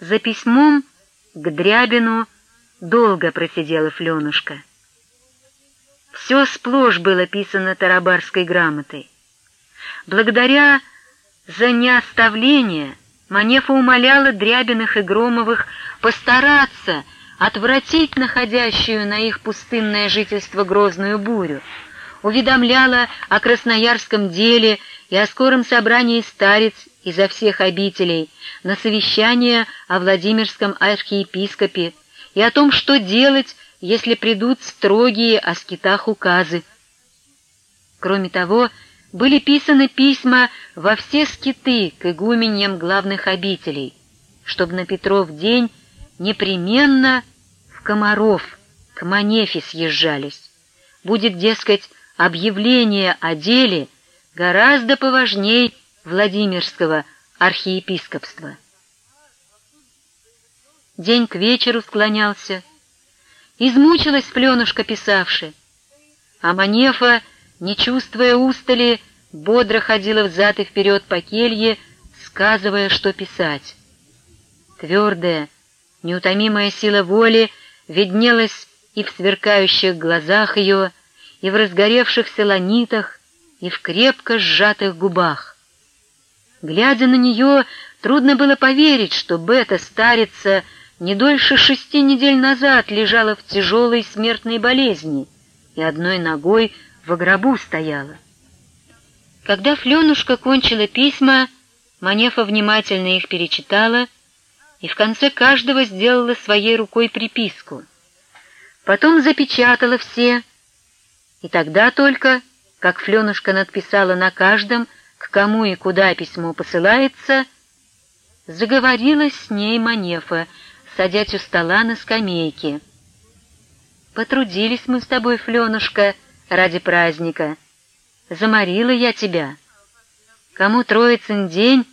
За письмом к Дрябину долго просидела Фленушка. Все сплошь было писано тарабарской грамотой. Благодаря за неоставление Манефа умоляла Дрябиных и Громовых постараться отвратить находящую на их пустынное жительство грозную бурю, уведомляла о красноярском деле и о скором собрании старец изо всех обителей на совещание о Владимирском архиепископе и о том, что делать, если придут строгие о скитах указы. Кроме того, были писаны письма во все скиты к игуменьям главных обителей, чтобы на Петров день непременно в Комаров к Манефе съезжались. Будет, дескать, объявление о деле гораздо поважней Владимирского архиепископства. День к вечеру склонялся. Измучилась пленушка писавши, а Манефа, не чувствуя устали, бодро ходила взад и вперед по келье, сказывая, что писать. Твердая, неутомимая сила воли виднелась и в сверкающих глазах ее, и в разгоревшихся ланитах, и в крепко сжатых губах. Глядя на нее, трудно было поверить, что Бета, старица, не дольше шести недель назад лежала в тяжелой смертной болезни и одной ногой в гробу стояла. Когда Фленушка кончила письма, Манефа внимательно их перечитала и в конце каждого сделала своей рукой приписку. Потом запечатала все, и тогда только, как Фленушка надписала на каждом, к кому и куда письмо посылается, заговорила с ней Манефа, садясь у стола на скамейке. «Потрудились мы с тобой, Фленушка, ради праздника. Заморила я тебя. Кому троицын день,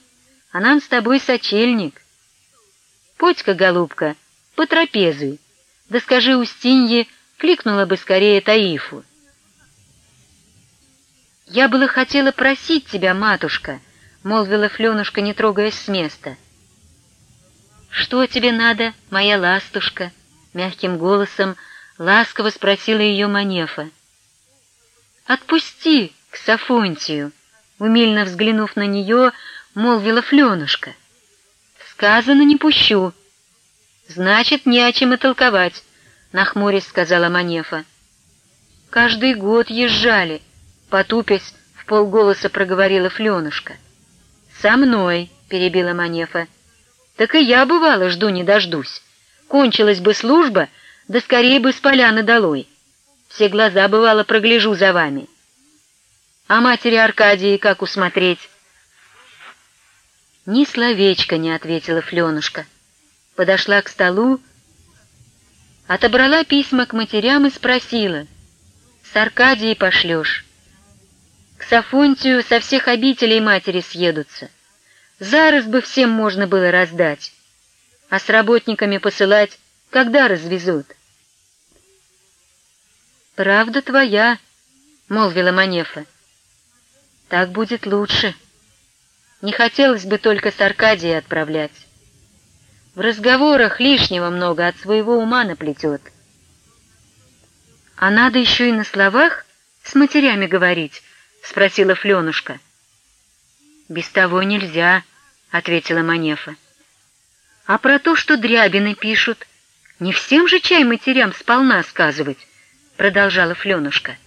а нам с тобой сочельник. Подь-ка, голубка, потрапезуй, да скажи Устинье, кликнула бы скорее Таифу. «Я было хотела просить тебя, матушка», — молвила Фленушка, не трогаясь с места. «Что тебе надо, моя ластушка?» — мягким голосом ласково спросила ее Манефа. «Отпусти к Сафонтию», — умильно взглянув на нее, молвила Фленушка. «Сказано, не пущу». «Значит, не о чем и толковать», — нахмурясь сказала Манефа. «Каждый год езжали», — потупясь, в полголоса проговорила Фленушка. «Со мной», — перебила Манефа. Так и я, бывало, жду не дождусь. Кончилась бы служба, да скорее бы с поляны долой. Все глаза, бывало, прогляжу за вами. А матери Аркадии как усмотреть? Ни словечко не ответила Фленушка. Подошла к столу, отобрала письма к матерям и спросила. «С Аркадией пошлешь?» «К Сафонтию со всех обителей матери съедутся». Зараз бы всем можно было раздать, а с работниками посылать, когда развезут. «Правда твоя», — молвила Манефа. «Так будет лучше. Не хотелось бы только с Аркадией отправлять. В разговорах лишнего много от своего ума наплетет. А надо еще и на словах с матерями говорить?» — спросила Фленушка. «Без того нельзя», — ответила Манефа. «А про то, что дрябины пишут, не всем же чай матерям сполна сказывать», — продолжала Фленушка.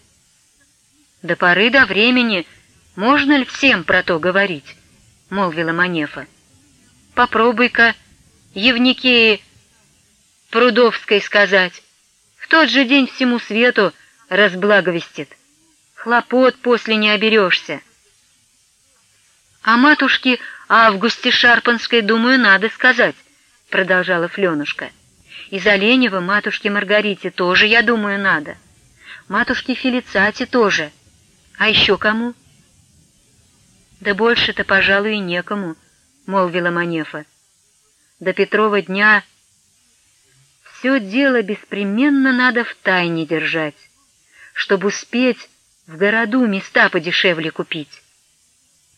«До поры до времени можно ли всем про то говорить?» — молвила Манефа. «Попробуй-ка Евникеи Прудовской сказать. В тот же день всему свету разблаговестит. Хлопот после не оберешься». А матушке Августе Шарпанской, думаю, надо сказать, продолжала Фленушка. И за Ленева матушке Маргарите тоже, я думаю, надо. Матушке Фелицате тоже. А еще кому? Да больше-то, пожалуй, и некому, молвила Манефа. До Петрова дня все дело беспременно надо в тайне держать, чтобы успеть в городу места подешевле купить.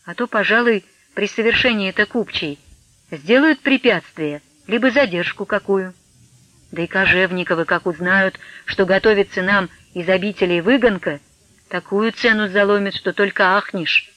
А то, пожалуй, при совершении это купчей сделают препятствие, либо задержку какую. Да и Кожевниковы, как узнают, что готовится нам из обителей выгонка, такую цену заломит, что только ахнешь.